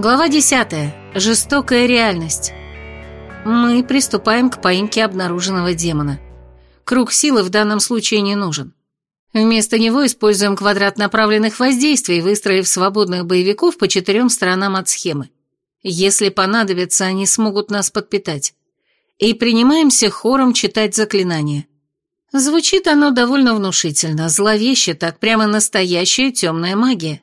Глава 10. Жестокая реальность. Мы приступаем к поимке обнаруженного демона. Круг силы в данном случае не нужен. Вместо него используем квадрат направленных воздействий, выстроив свободных боевиков по четырем сторонам от схемы. Если понадобится, они смогут нас подпитать. И принимаемся хором читать заклинание. Звучит оно довольно внушительно, зловеще, так прямо настоящая темная магия.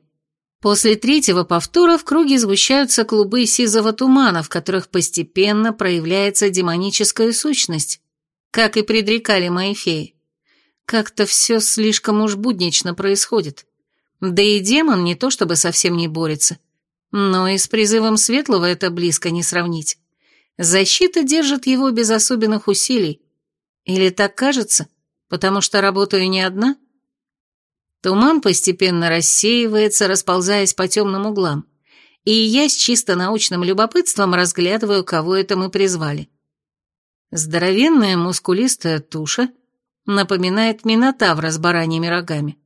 После третьего повтора в круге сгущаются клубы сизого тумана, в которых постепенно проявляется демоническая сущность, как и предрекали мои феи. Как-то все слишком уж буднично происходит. Да и демон не то чтобы совсем не борется, но и с призывом светлого это близко не сравнить. Защита держит его без особенных усилий. Или так кажется, потому что работаю не одна? Туман постепенно рассеивается, расползаясь по темным углам, и я с чисто научным любопытством разглядываю, кого это мы призвали. Здоровенная мускулистая туша напоминает минотавра с бараньими рогами.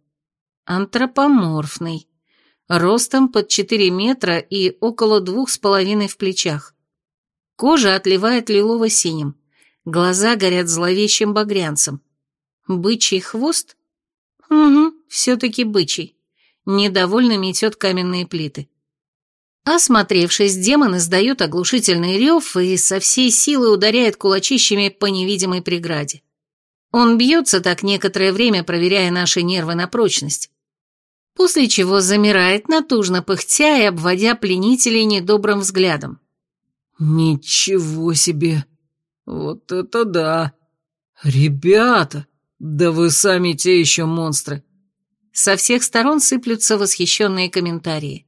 Антропоморфный, ростом под 4 метра и около двух с половиной в плечах. Кожа отливает лилово-синим, глаза горят зловещим багрянцем. Бычий хвост? Угу, все-таки бычий. Недовольно метет каменные плиты. Осмотревшись, демон издает оглушительный рев и со всей силы ударяет кулачищами по невидимой преграде. Он бьется так некоторое время, проверяя наши нервы на прочность. После чего замирает, натужно пыхтя и обводя пленителей недобрым взглядом. «Ничего себе! Вот это да! Ребята, да вы сами те еще монстры! Со всех сторон сыплются восхищенные комментарии.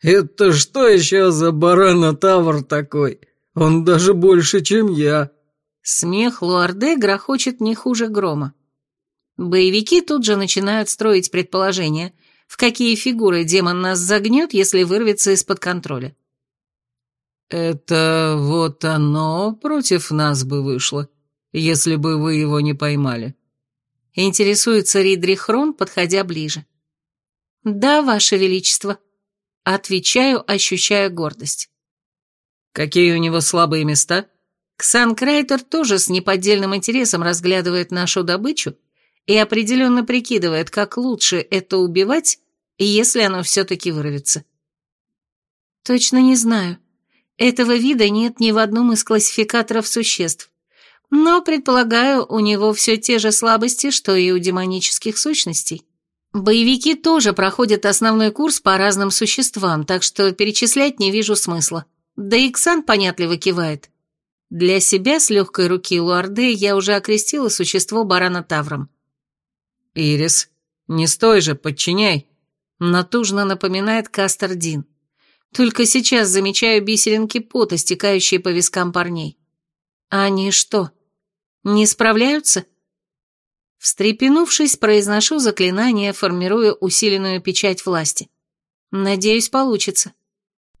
«Это что еще за баранотавр такой? Он даже больше, чем я!» Смех Луарде грохочет не хуже грома. Боевики тут же начинают строить предположения, в какие фигуры демон нас загнет, если вырвется из-под контроля. «Это вот оно против нас бы вышло, если бы вы его не поймали», Интересуется Ридри Хрон, подходя ближе. «Да, Ваше Величество». Отвечаю, ощущая гордость. «Какие у него слабые места?» Ксан Крайтер тоже с неподдельным интересом разглядывает нашу добычу и определенно прикидывает, как лучше это убивать, если оно все-таки вырвется. Точно не знаю. Этого вида нет ни в одном из классификаторов существ. Но, предполагаю, у него все те же слабости, что и у демонических сущностей. Боевики тоже проходят основной курс по разным существам, так что перечислять не вижу смысла. Да и Ксан понятливо кивает. Для себя с легкой руки Луарде я уже окрестила существо барана Тавром. «Ирис, не стой же, подчиняй!» Натужно напоминает Кастер Дин. Только сейчас замечаю бисеринки пота, стекающие по вискам парней. Они что, не справляются? Встрепенувшись, произношу заклинание, формируя усиленную печать власти. Надеюсь, получится.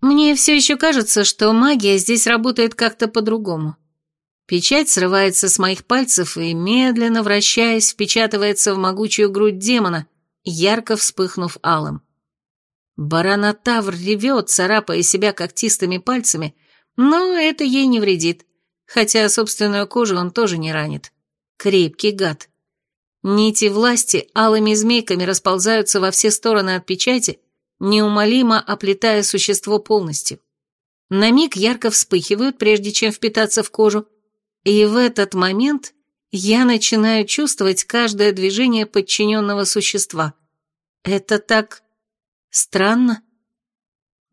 Мне все еще кажется, что магия здесь работает как-то по-другому. Печать срывается с моих пальцев и, медленно вращаясь, впечатывается в могучую грудь демона, ярко вспыхнув алым. Баранотавр ревет, царапая себя когтистыми пальцами, но это ей не вредит хотя собственную кожу он тоже не ранит. Крепкий гад. Нити власти алыми змейками расползаются во все стороны от печати, неумолимо оплетая существо полностью. На миг ярко вспыхивают, прежде чем впитаться в кожу, и в этот момент я начинаю чувствовать каждое движение подчиненного существа. Это так странно.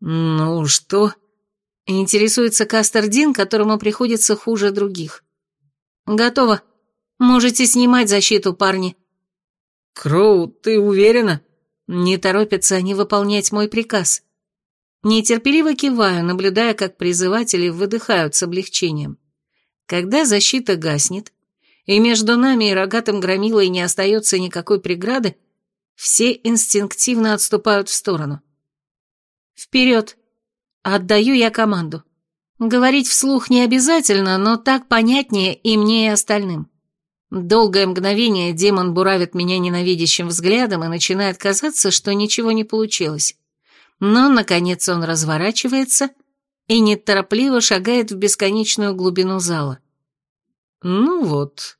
«Ну что?» Интересуется Кастердин, которому приходится хуже других. «Готово. Можете снимать защиту, парни». «Кроу, ты уверена?» Не торопятся они выполнять мой приказ. Нетерпеливо киваю, наблюдая, как призыватели выдыхают с облегчением. Когда защита гаснет, и между нами и рогатым громилой не остается никакой преграды, все инстинктивно отступают в сторону. «Вперед!» Отдаю я команду. Говорить вслух не обязательно, но так понятнее и мне, и остальным. Долгое мгновение демон буравит меня ненавидящим взглядом и начинает казаться, что ничего не получилось. но, наконец, он разворачивается и неторопливо шагает в бесконечную глубину зала. «Ну вот,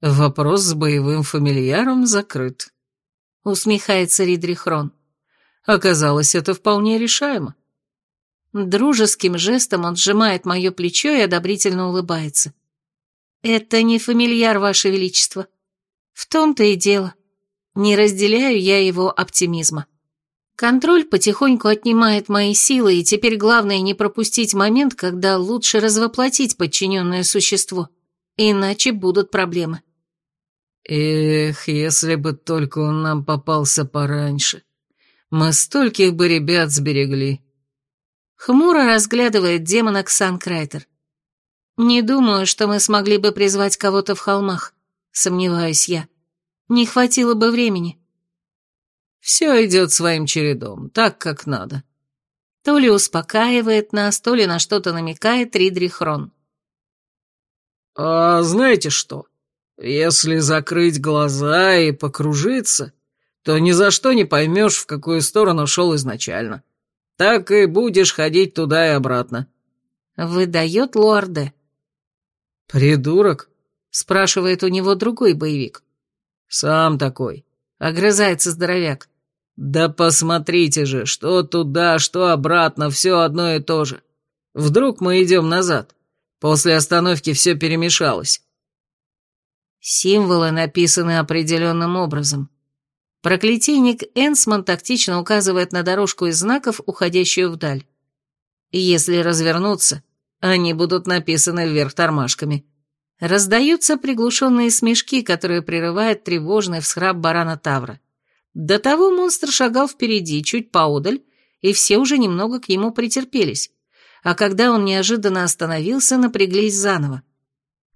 вопрос с боевым фамильяром закрыт», — усмехается Ридрихрон. «Оказалось, это вполне решаемо». Дружеским жестом он сжимает мое плечо и одобрительно улыбается. «Это не фамильяр, Ваше Величество. В том-то и дело. Не разделяю я его оптимизма. Контроль потихоньку отнимает мои силы, и теперь главное не пропустить момент, когда лучше развоплотить подчиненное существо, иначе будут проблемы. Эх, если бы только он нам попался пораньше. Мы стольких бы ребят сберегли. Хмуро разглядывает демона Ксан Крайтер. Не думаю, что мы смогли бы призвать кого-то в холмах, сомневаюсь я. Не хватило бы времени. Все идет своим чередом, так, как надо. То ли успокаивает нас, то ли на что-то намекает Ридрих Рон. «А знаете что? Если закрыть глаза и покружиться, то ни за что не поймешь, в какую сторону шел изначально. Так и будешь ходить туда и обратно». Выдает Луарде. «Придурок?» — спрашивает у него другой боевик. «Сам такой», — огрызается здоровяк. «Да посмотрите же, что туда, что обратно, все одно и то же. Вдруг мы идем назад. После остановки все перемешалось». Символы написаны определенным образом. Проклятийник Энсман тактично указывает на дорожку из знаков, уходящую вдаль. Если развернуться, они будут написаны вверх тормашками. Раздаются приглушенные смешки, которые прерывают тревожный всхрап барана Тавра. До того монстр шагал впереди, чуть поодаль, и все уже немного к нему претерпелись. А когда он неожиданно остановился, напряглись заново.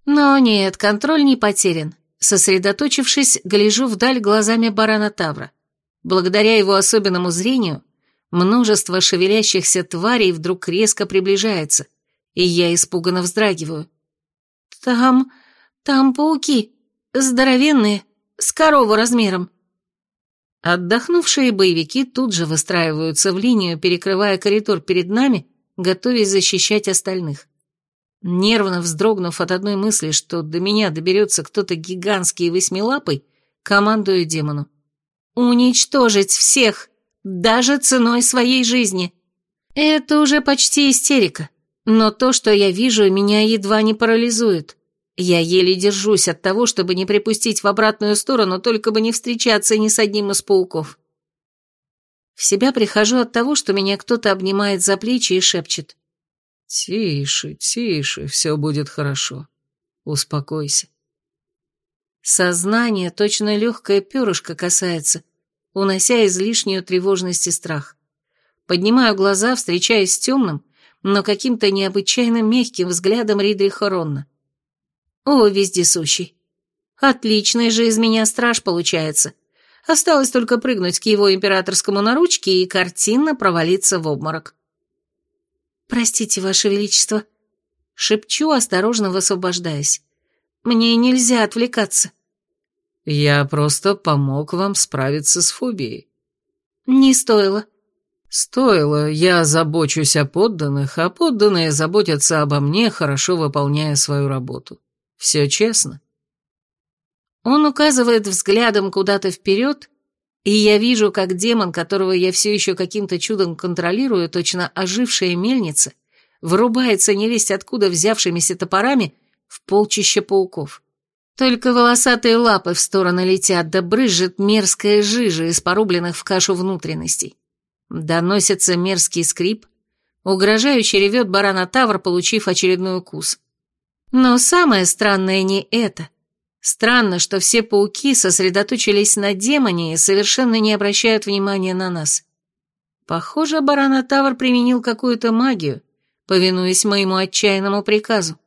Но нет, контроль не потерян. Сосредоточившись, гляжу вдаль глазами барана Тавра. Благодаря его особенному зрению, множество шевелящихся тварей вдруг резко приближается, и я испуганно вздрагиваю. «Там... там пауки. Здоровенные, с корову размером». Отдохнувшие боевики тут же выстраиваются в линию, перекрывая коридор перед нами, готовясь защищать остальных. Нервно вздрогнув от одной мысли, что до меня доберется кто-то гигантский восьмилапый, командую демону. «Уничтожить всех, даже ценой своей жизни!» Это уже почти истерика, но то, что я вижу, меня едва не парализует. Я еле держусь от того, чтобы не припустить в обратную сторону, только бы не встречаться ни с одним из пауков. В себя прихожу от того, что меня кто-то обнимает за плечи и шепчет. «Тише, тише, все будет хорошо. Успокойся». Сознание точно легкое перышко касается, унося излишнюю тревожность и страх. Поднимаю глаза, встречаясь с темным, но каким-то необычайно мягким взглядом Ридриха Ронна. О, вездесущий. Отличный же из меня страж получается. Осталось только прыгнуть к его императорскому наручке и картинно провалиться в обморок. «Простите, Ваше Величество», — шепчу, осторожно высвобождаясь. «Мне нельзя отвлекаться». «Я просто помог вам справиться с фобией». «Не стоило». «Стоило. Я забочусь о подданных, а подданные заботятся обо мне, хорошо выполняя свою работу. Все честно. Он указывает взглядом куда-то вперед, и я вижу, как демон, которого я все еще каким-то чудом контролирую, точно ожившая мельница, вырубается невесть откуда взявшимися топорами в полчище пауков. Только волосатые лапы в стороны летят, да брызжет мерзкая жижа из порубленных в кашу внутренностей. Доносится мерзкий скрип, угрожающе ревет барана Тавр, получив очередной укус. Но самое странное не это. Странно, что все пауки сосредоточились на демоне и совершенно не обращают внимания на нас. Похоже, Баранатавр применил какую-то магию, повинуясь моему отчаянному приказу.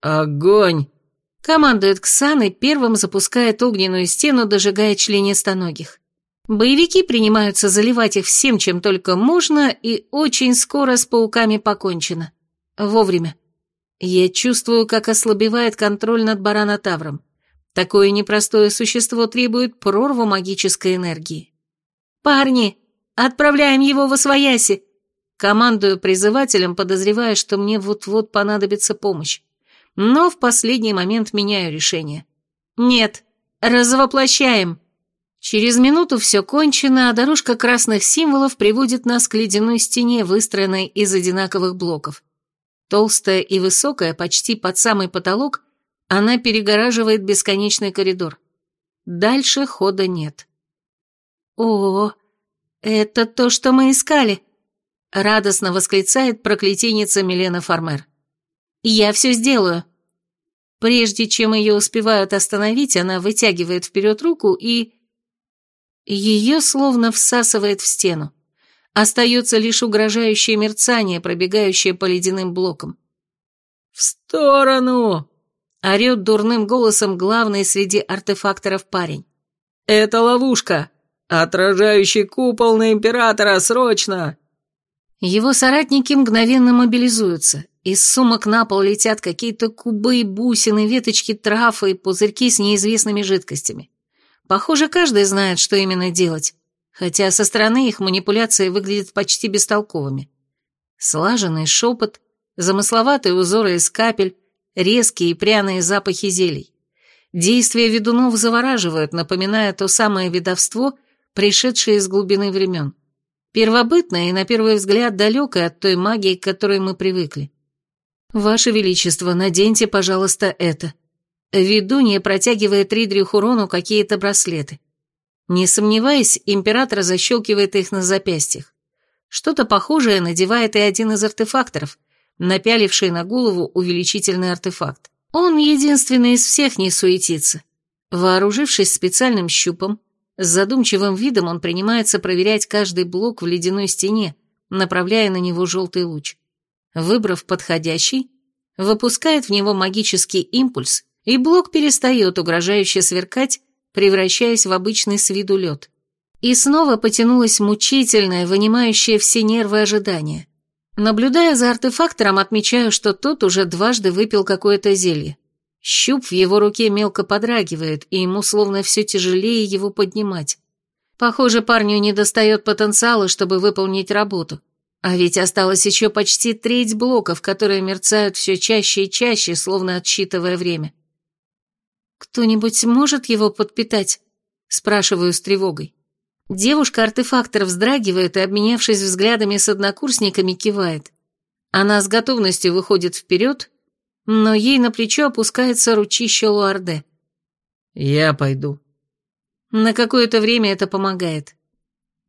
«Огонь!» — командует Ксан и первым запускает огненную стену, дожигая членистоногих. Боевики принимаются заливать их всем, чем только можно, и очень скоро с пауками покончено. Вовремя. Я чувствую, как ослабевает контроль над баранотавром. Такое непростое существо требует прорву магической энергии. «Парни, Отправляем его в Освояси!» Командую призывателем, подозревая, что мне вот-вот понадобится помощь. Но в последний момент меняю решение. «Нет, развоплощаем!» Через минуту все кончено, а дорожка красных символов приводит нас к ледяной стене, выстроенной из одинаковых блоков. Толстая и высокая, почти под самый потолок, она перегораживает бесконечный коридор. Дальше хода нет. «О, это то, что мы искали!» — радостно восклицает проклятийница Милена Фармер. «Я все сделаю!» Прежде чем ее успевают остановить, она вытягивает вперед руку и ее словно всасывает в стену. Остается лишь угрожающее мерцание, пробегающее по ледяным блокам. «В сторону!» — орет дурным голосом главный среди артефакторов парень. «Это ловушка! Отражающий купол на Императора, срочно!» Его соратники мгновенно мобилизуются. Из сумок на пол летят какие-то кубы, бусины, веточки трав и пузырьки с неизвестными жидкостями. Похоже, каждый знает, что именно делать, хотя со стороны их манипуляции выглядят почти бестолковыми. Слаженный шепот, замысловатые узоры из капель, резкие и пряные запахи зелий. Действия ведунов завораживают, напоминая то самое ведовство, пришедшее из глубины времен. Первобытное и, на первый взгляд, далекое от той магии, к которой мы привыкли. «Ваше Величество, наденьте, пожалуйста, это», Ведунья протягивает Ридриху Рону какие-то браслеты. Не сомневаясь, император защелкивает их на запястьях. Что-то похожее надевает и один из артефакторов, напяливший на голову увеличительный артефакт. Он единственный из всех не суетится. Вооружившись специальным щупом, с задумчивым видом он принимается проверять каждый блок в ледяной стене, направляя на него желтый луч. Выбрав подходящий, выпускает в него магический импульс и блок перестает угрожающе сверкать, превращаясь в обычный с виду лед. И снова потянулось мучительное, вынимающее все нервы ожидание. Наблюдая за артефактором, отмечаю, что тот уже дважды выпил какое-то зелье. Щуп в его руке мелко подрагивает, и ему словно все тяжелее его поднимать. Похоже, парню не достает потенциала, чтобы выполнить работу. А ведь осталось еще почти треть блоков, которые мерцают все чаще и чаще, словно отсчитывая время. «Кто-нибудь может его подпитать?» – спрашиваю с тревогой. Девушка-артефактор вздрагивает и, обменявшись взглядами с однокурсниками, кивает. Она с готовностью выходит вперед, но ей на плечо опускается ручище Луарде. «Я пойду». На какое-то время это помогает.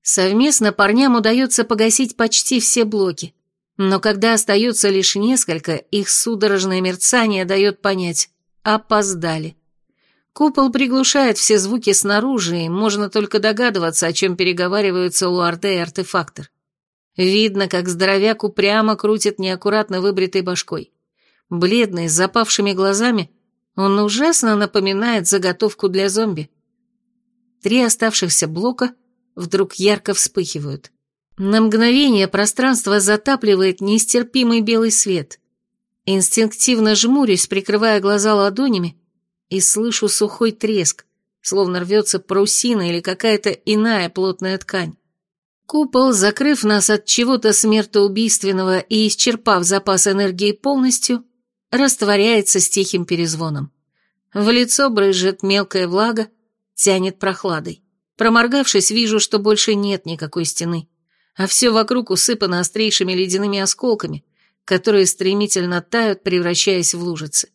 Совместно парням удается погасить почти все блоки, но когда остается лишь несколько, их судорожное мерцание дает понять – опоздали. Купол приглушает все звуки снаружи, и можно только догадываться, о чем переговариваются Луарде и артефактор. Видно, как здоровяк упрямо крутит неаккуратно выбритой башкой. Бледный, с запавшими глазами, он ужасно напоминает заготовку для зомби. Три оставшихся блока вдруг ярко вспыхивают. На мгновение пространство затапливает нестерпимый белый свет. Инстинктивно жмурюсь, прикрывая глаза ладонями, и слышу сухой треск, словно рвется парусина или какая-то иная плотная ткань. Купол, закрыв нас от чего-то смертоубийственного и исчерпав запас энергии полностью, растворяется с тихим перезвоном. В лицо брызжет мелкая влага, тянет прохладой. Проморгавшись, вижу, что больше нет никакой стены, а все вокруг усыпано острейшими ледяными осколками, которые стремительно тают, превращаясь в лужицы.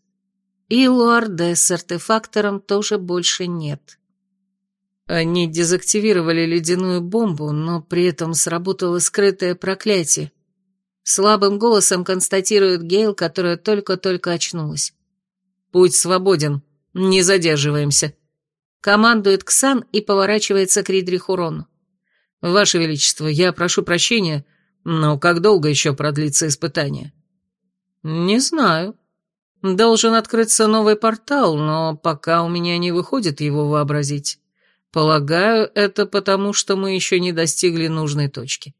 И Луарде с артефактором тоже больше нет. Они дезактивировали ледяную бомбу, но при этом сработало скрытое проклятие. Слабым голосом констатирует Гейл, которая только-только очнулась. «Путь свободен. Не задерживаемся». Командует Ксан и поворачивается к Ридриху Рону. «Ваше Величество, я прошу прощения, но как долго еще продлится испытание?» «Не знаю», Должен открыться новый портал, но пока у меня не выходит его вообразить. Полагаю, это потому, что мы еще не достигли нужной точки.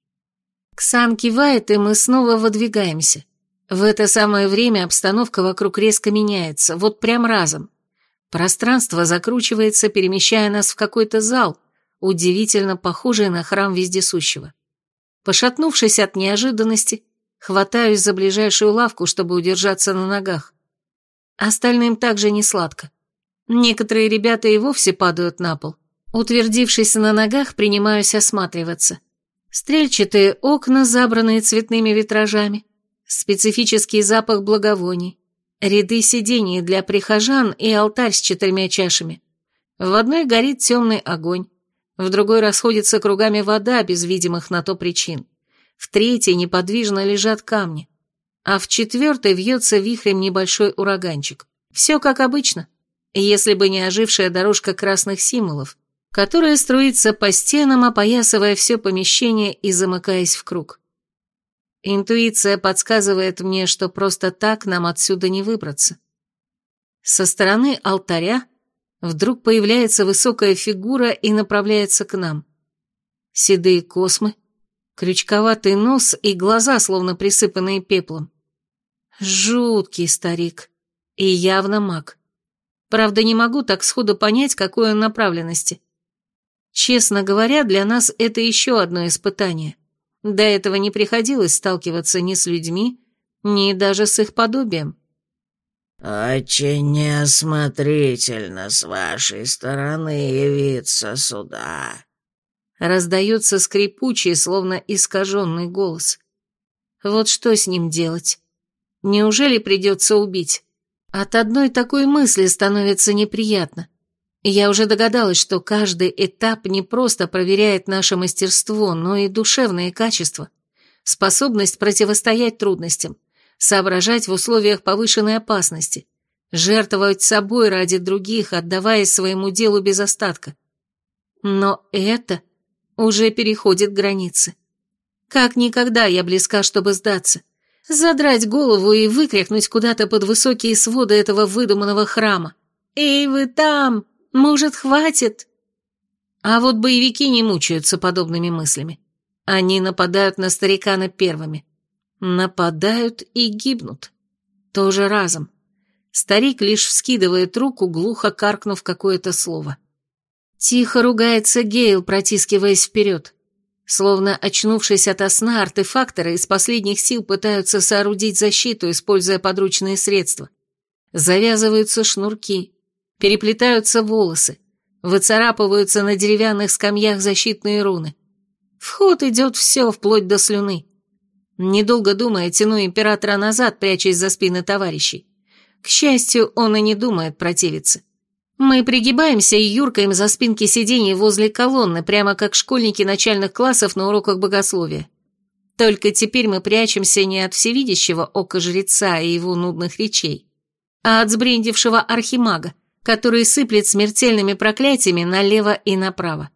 Ксан кивает, и мы снова выдвигаемся. В это самое время обстановка вокруг резко меняется, вот прям разом. Пространство закручивается, перемещая нас в какой-то зал, удивительно похожий на храм вездесущего. Пошатнувшись от неожиданности, хватаюсь за ближайшую лавку, чтобы удержаться на ногах. Остальным также не сладко. Некоторые ребята и вовсе падают на пол. Утвердившись на ногах, принимаюсь осматриваться. Стрельчатые окна, забранные цветными витражами, специфический запах благовоний, ряды сидений для прихожан и алтарь с четырьмя чашами. В одной горит темный огонь, в другой расходится кругами вода без видимых на то причин, в третьей неподвижно лежат камни, а в четвертой вьется вихрем небольшой ураганчик. Все как обычно, если бы не ожившая дорожка красных символов, которая струится по стенам, опоясывая все помещение и замыкаясь в круг. Интуиция подсказывает мне, что просто так нам отсюда не выбраться. Со стороны алтаря вдруг появляется высокая фигура и направляется к нам. Седые космы, крючковатый нос и глаза, словно присыпанные пеплом. Жуткий старик. И явно маг. Правда, не могу так сходу понять, какой он направленности. Честно говоря, для нас это еще одно испытание. До этого не приходилось сталкиваться ни с людьми, ни даже с их подобием. «Очень неосмотрительно с вашей стороны явиться сюда», — раздается скрипучий, словно искаженный голос. «Вот что с ним делать?» Неужели придется убить? От одной такой мысли становится неприятно. Я уже догадалась, что каждый этап не просто проверяет наше мастерство, но и душевные качества, способность противостоять трудностям, соображать в условиях повышенной опасности, жертвовать собой ради других, отдаваясь своему делу без остатка. Но это уже переходит границы. Как никогда я близка, чтобы сдаться задрать голову и выкрикнуть куда-то под высокие своды этого выдуманного храма. «Эй, вы там! Может, хватит?» А вот боевики не мучаются подобными мыслями. Они нападают на старикана первыми. Нападают и гибнут. Тоже разом. Старик лишь вскидывает руку, глухо каркнув какое-то слово. Тихо ругается Гейл, протискиваясь вперед. Словно очнувшись ото сна, артефакторы из последних сил пытаются соорудить защиту, используя подручные средства. Завязываются шнурки, переплетаются волосы, выцарапываются на деревянных скамьях защитные руны. В ход идет все, вплоть до слюны. Недолго думая, тяну императора назад, прячась за спины товарищей. К счастью, он и не думает противиться. Мы пригибаемся и юркаем за спинки сидений возле колонны, прямо как школьники начальных классов на уроках богословия. Только теперь мы прячемся не от всевидящего ока жреца и его нудных речей, а от сбрендившего архимага, который сыплет смертельными проклятиями налево и направо.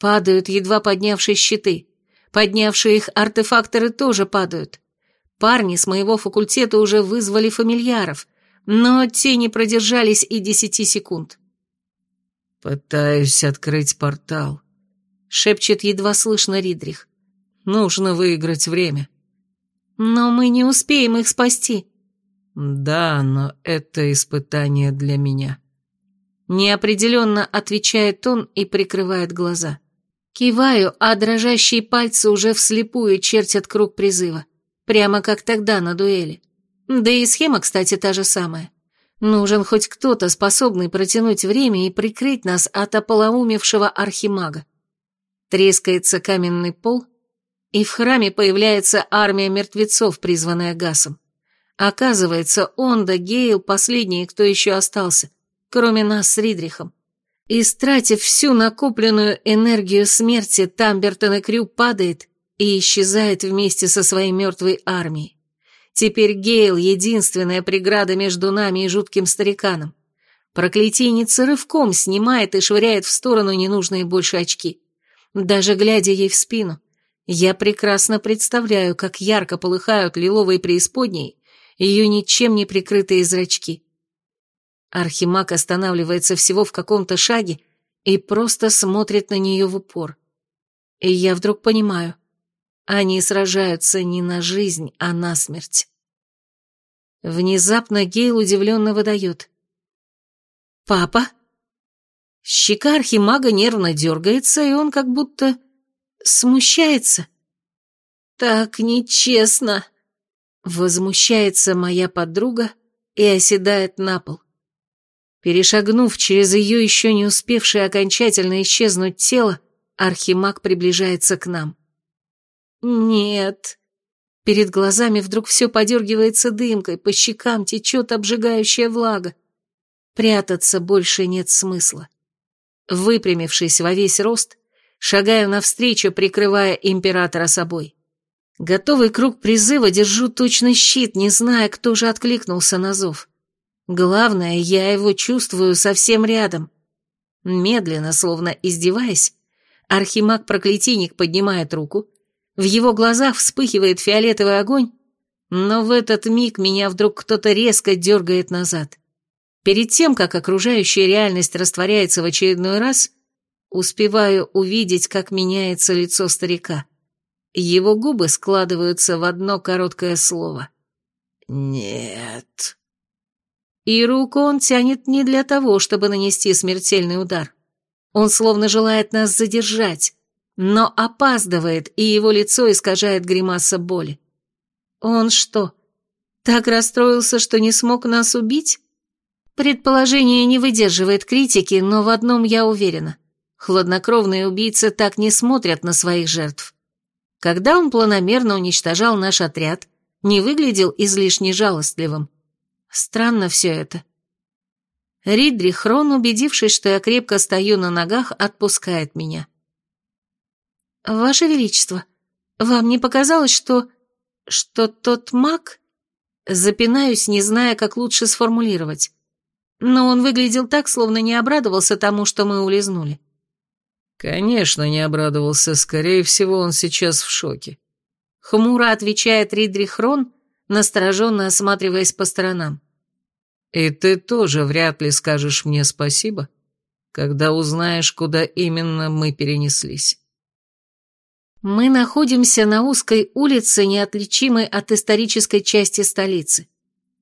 Падают едва поднявшие щиты. Поднявшие их артефакторы тоже падают. Парни с моего факультета уже вызвали фамильяров — но те не продержались и десяти секунд. «Пытаюсь открыть портал», — шепчет едва слышно Ридрих. «Нужно выиграть время». «Но мы не успеем их спасти». «Да, но это испытание для меня». Неопределенно отвечает он и прикрывает глаза. Киваю, а дрожащие пальцы уже вслепую чертят круг призыва. Прямо как тогда на дуэли. Да и схема, кстати, та же самая. Нужен хоть кто-то, способный протянуть время и прикрыть нас от ополоумевшего архимага. Трескается каменный пол, и в храме появляется армия мертвецов, призванная Гасом. Оказывается, он да Гейл последние, кто еще остался, кроме нас с Ридрихом. Истратив всю накопленную энергию смерти, Тамбертон и Крю падает и исчезает вместе со своей мертвой армией. Теперь Гейл — единственная преграда между нами и жутким стариканом. Проклятийница рывком снимает и швыряет в сторону ненужные больше очки. Даже глядя ей в спину, я прекрасно представляю, как ярко полыхают лиловые преисподние ее ничем не прикрытые зрачки. Архимаг останавливается всего в каком-то шаге и просто смотрит на нее в упор. И я вдруг понимаю — они сражаются не на жизнь, а на смерть. Внезапно Гейл удивленно выдает. «Папа?» Щека архимага нервно дергается, и он как будто смущается. «Так нечестно!» Возмущается моя подруга и оседает на пол. Перешагнув через ее еще не успевшее окончательно исчезнуть тело, архимаг приближается к нам. «Нет». Перед глазами вдруг все подергивается дымкой, по щекам течет обжигающая влага. Прятаться больше нет смысла. Выпрямившись во весь рост, шагаю навстречу, прикрывая императора собой. Готовый круг призыва держу точный щит, не зная, кто же откликнулся на зов. Главное, я его чувствую совсем рядом. Медленно, словно издеваясь, архимаг-проклятийник поднимает руку, в его глазах вспыхивает фиолетовый огонь, но в этот миг меня вдруг кто-то резко дергает назад. Перед тем, как окружающая реальность растворяется в очередной раз, успеваю увидеть, как меняется лицо старика. Его губы складываются в одно короткое слово. «Нет». И руку он тянет не для того, чтобы нанести смертельный удар. Он словно желает нас задержать, но опаздывает, и его лицо искажает гримаса боли. Он что, так расстроился, что не смог нас убить? Предположение не выдерживает критики, но в одном я уверена. Хладнокровные убийцы так не смотрят на своих жертв. Когда он планомерно уничтожал наш отряд, не выглядел излишне жалостливым. Странно все это. Ридри Хрон, убедившись, что я крепко стою на ногах, отпускает меня. «Ваше Величество, вам не показалось, что... что тот маг...» Запинаюсь, не зная, как лучше сформулировать. Но он выглядел так, словно не обрадовался тому, что мы улизнули. «Конечно, не обрадовался. Скорее всего, он сейчас в шоке». Хмуро отвечает Ридрих Рон, настороженно осматриваясь по сторонам. «И ты тоже вряд ли скажешь мне спасибо, когда узнаешь, куда именно мы перенеслись». Мы находимся на узкой улице, неотличимой от исторической части столицы.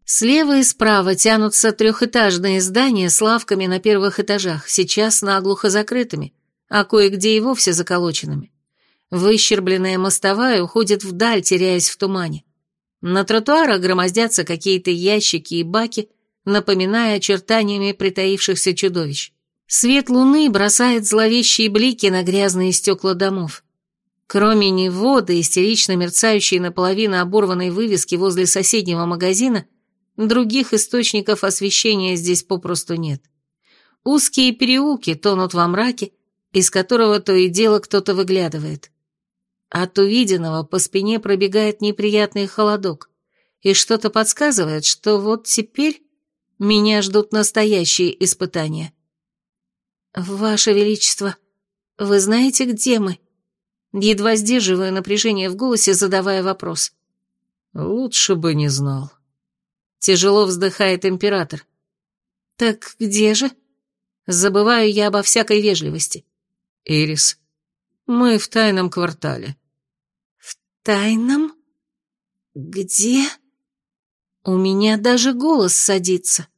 Слева и справа тянутся трехэтажные здания с лавками на первых этажах, сейчас наглухо закрытыми, а кое-где и вовсе заколоченными. Выщербленная мостовая уходит вдаль, теряясь в тумане. На тротуарах громоздятся какие-то ящики и баки, напоминая очертаниями притаившихся чудовищ. Свет луны бросает зловещие блики на грязные стекла домов. Кроме него, да истерично мерцающей наполовину оборванной вывески возле соседнего магазина, других источников освещения здесь попросту нет. Узкие переулки тонут во мраке, из которого то и дело кто-то выглядывает. От увиденного по спине пробегает неприятный холодок, и что-то подсказывает, что вот теперь меня ждут настоящие испытания. «Ваше Величество, вы знаете, где мы?» Едва сдерживая напряжение в голосе, задавая вопрос. «Лучше бы не знал». Тяжело вздыхает император. «Так где же?» Забываю я обо всякой вежливости. Ирис. Мы в тайном квартале. В тайном? Где? У меня даже голос садится.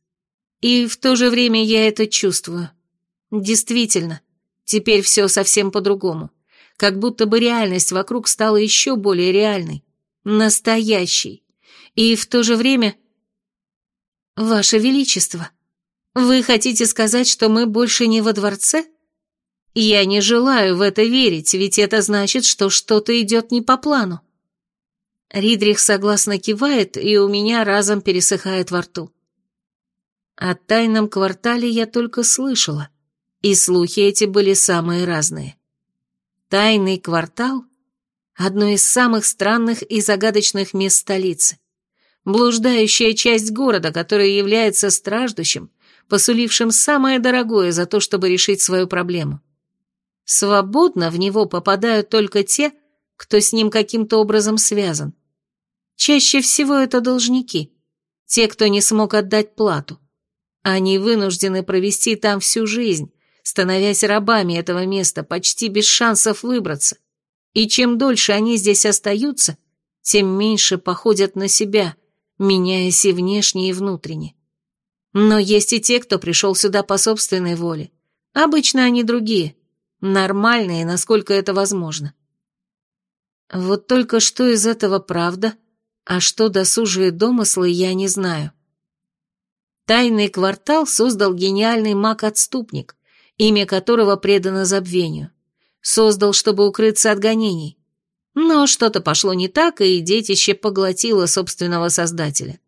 И в то же время я это чувствую. Действительно, теперь все совсем по-другому. Как будто бы реальность вокруг стала еще более реальной. Настоящей. И в то же время... Ваше Величество, вы хотите сказать, что мы больше не во дворце? — я не желаю в это верить, ведь это значит, что что-то идет не по плану. Ридрих согласно кивает, и у меня разом пересыхает во рту. О тайном квартале я только слышала, и слухи эти были самые разные. Тайный квартал — одно из самых странных и загадочных мест столицы. Блуждающая часть города, которая является страждущим, посулившим самое дорогое за то, чтобы решить свою проблему. Свободно в него попадают только те, кто с ним каким-то образом связан. Чаще всего это должники, те, кто не смог отдать плату. Они вынуждены провести там всю жизнь, становясь рабами этого места, почти без шансов выбраться. И чем дольше они здесь остаются, тем меньше походят на себя, меняясь и внешне, и внутренне. Но есть и те, кто пришел сюда по собственной воле, Обычно они другие, нормальные, насколько это возможно. Вот только что из этого правда, а что досужие домыслы, я не знаю. Тайный квартал создал гениальный маг-отступник, имя которого предано забвению. Создал, чтобы укрыться от гонений. Но что-то пошло не так, и детище поглотило собственного создателя.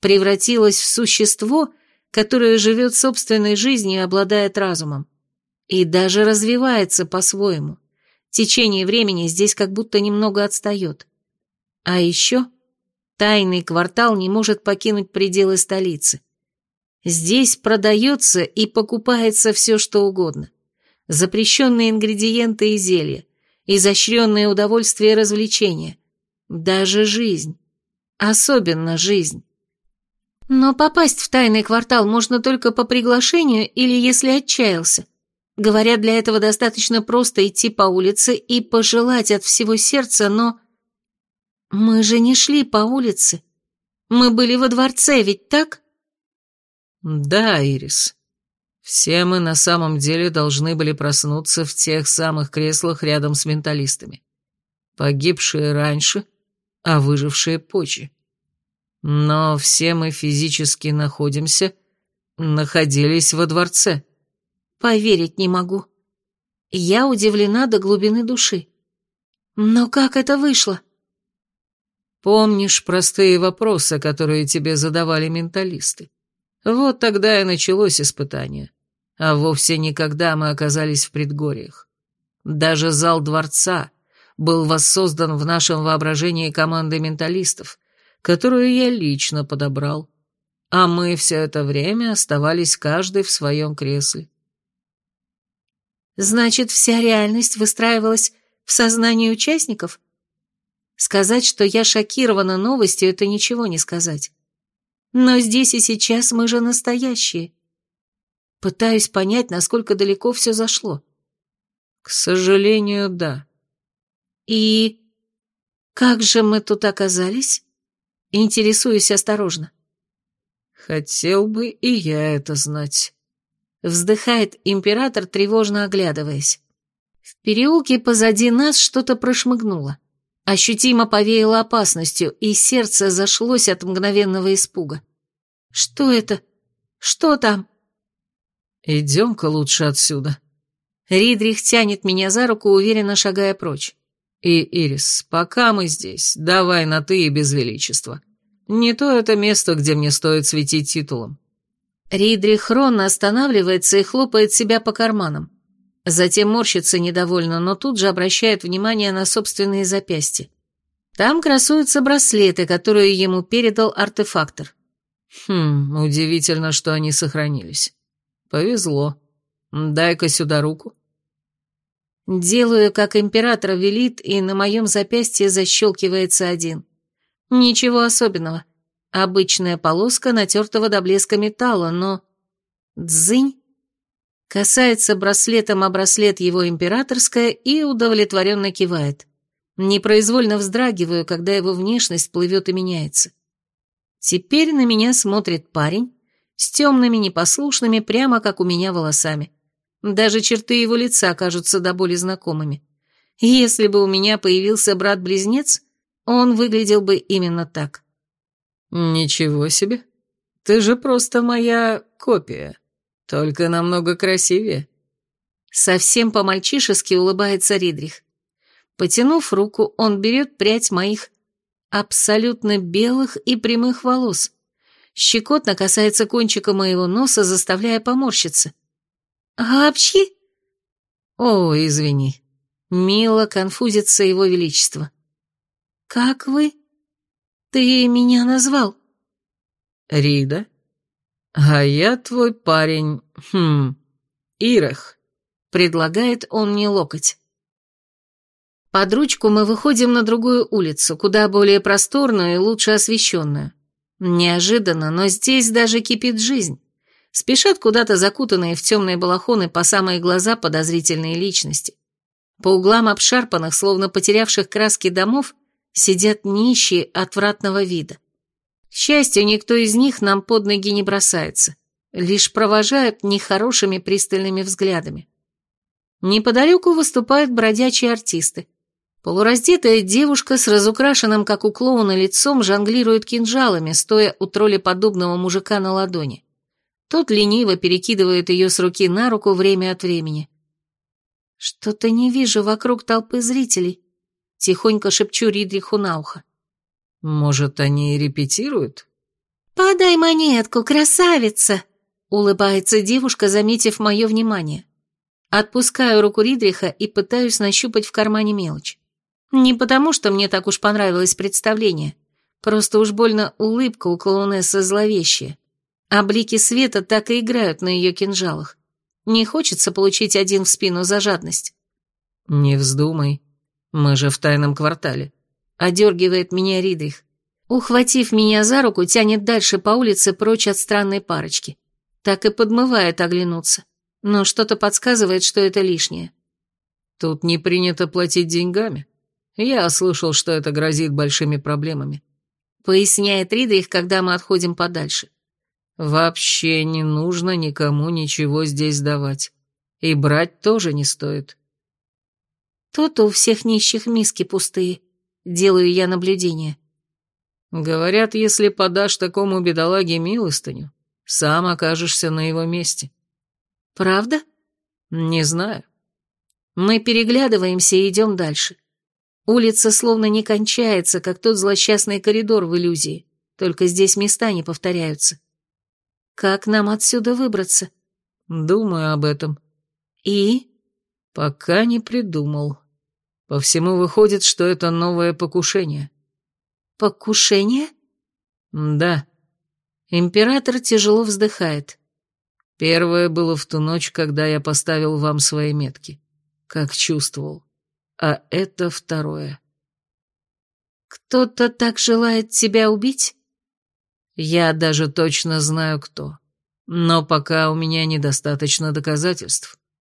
Превратилось в существо, которое живет собственной жизнью и обладает разумом. И даже развивается по-своему. Течение времени здесь как будто немного отстает. А еще тайный квартал не может покинуть пределы столицы. Здесь продается и покупается все, что угодно. Запрещенные ингредиенты и зелья, изощренные удовольствия и развлечения. Даже жизнь. Особенно жизнь. Но попасть в тайный квартал можно только по приглашению или если отчаялся. Говорят, для этого достаточно просто идти по улице и пожелать от всего сердца, но... Мы же не шли по улице. Мы были во дворце, ведь так? «Да, Ирис. Все мы на самом деле должны были проснуться в тех самых креслах рядом с менталистами. Погибшие раньше, а выжившие позже. Но все мы физически находимся, находились во дворце». «Поверить не могу. Я удивлена до глубины души. Но как это вышло?» «Помнишь простые вопросы, которые тебе задавали менталисты?» Вот тогда и началось испытание. А вовсе никогда мы оказались в предгорьях. Даже зал дворца был воссоздан в нашем воображении командой менталистов, которую я лично подобрал. А мы все это время оставались каждый в своем кресле. Значит, вся реальность выстраивалась в сознании участников? Сказать, что я шокирована новостью, это ничего не сказать. Но здесь и сейчас мы же настоящие. Пытаюсь понять, насколько далеко все зашло. К сожалению, да. И как же мы тут оказались? Интересуюсь осторожно. Хотел бы и я это знать. Вздыхает император, тревожно оглядываясь. В переулке позади нас что-то прошмыгнуло. Ощутимо повеяло опасностью, и сердце зашлось от мгновенного испуга. «Что это? Что там?» «Идем-ка лучше отсюда». Ридрих тянет меня за руку, уверенно шагая прочь. «И, Ирис, пока мы здесь, давай на «ты» и без величества. Не то это место, где мне стоит светить титулом». Ридрих ронно останавливается и хлопает себя по карманам. Затем морщится недовольно, но тут же обращает внимание на собственные запястья. Там красуются браслеты, которые ему передал артефактор. Хм, удивительно, что они сохранились. Повезло. Дай-ка сюда руку. Делаю, как император велит, и на моем запястье защелкивается один. Ничего особенного. Обычная полоска натертого до блеска металла, но... Дзынь! Касается браслетом о браслет его императорская и удовлетворенно кивает. Непроизвольно вздрагиваю, когда его внешность плывет и меняется. Теперь на меня смотрит парень с темными непослушными, прямо как у меня, волосами. Даже черты его лица кажутся до боли знакомыми. Если бы у меня появился брат-близнец, он выглядел бы именно так. «Ничего себе. Ты же просто моя копия», только намного красивее. Совсем по-мальчишески улыбается Ридрих. Потянув руку, он берет прядь моих абсолютно белых и прямых волос. Щекотно касается кончика моего носа, заставляя поморщиться. «Апчхи?» «О, извини». Мило конфузится его величество. «Как вы? Ты меня назвал?» «Рида?» «А я твой парень, хм, Ирах», — предлагает он мне локоть. Под ручку мы выходим на другую улицу, куда более просторную и лучше освещенную. Неожиданно, но здесь даже кипит жизнь. Спешат куда-то закутанные в темные балахоны по самые глаза подозрительные личности. По углам обшарпанных, словно потерявших краски домов, сидят нищие отвратного вида. К счастью, никто из них нам под ноги не бросается. лишь провожают нехорошими пристальными взглядами. Неподалеку выступают бродячие артисты. Полураздетая девушка с разукрашенным, как у клоуна, лицом жонглирует кинжалами, стоя у троллеподобного мужика на ладони. Тот лениво перекидывает ее с руки на руку время от времени. «Что-то не вижу вокруг толпы зрителей», — тихонько шепчу Ридриху на ухо. «Может, они репетируют?» «Подай монетку, красавица!» — улыбается девушка, заметив мое внимание. Отпускаю руку Ридриха и пытаюсь нащупать в кармане мелочь. Не потому, что мне так уж понравилось представление, просто уж больно улыбка у клоунессы зловещая, а блики света так и играют на ее кинжалах. Не хочется получить один в спину за жадность. «Не вздумай, мы же в тайном квартале», — одергивает меня Ридрих. Ухватив меня за руку, тянет дальше по улице прочь от странной парочки. Так и подмывает оглянуться. Но что-то подсказывает, что это лишнее. Тут не принято платить деньгами. Я слышал, что это грозит большими проблемами. Поясняет Ридрих, когда мы отходим подальше. Вообще не нужно никому ничего здесь давать. И брать тоже не стоит. То-то у всех нищих миски пустые. Делаю я наблюдение. Говорят, если подашь такому бедолаге милостыню, сам окажешься на его месте. Правда? Не знаю. Мы переглядываемся и идем дальше. Улица словно не кончается, как тот злосчастный коридор в иллюзии, только здесь места не повторяются. Как нам отсюда выбраться? Думаю об этом. И? Пока не придумал. По всему выходит, что это новое покушение. Покушение? Да. Император тяжело вздыхает. Первое было в ту ночь, когда я поставил вам свои метки. Как чувствовал. А это второе. Кто-то так желает тебя убить? Я даже точно знаю, кто. Но пока у меня недостаточно доказательств.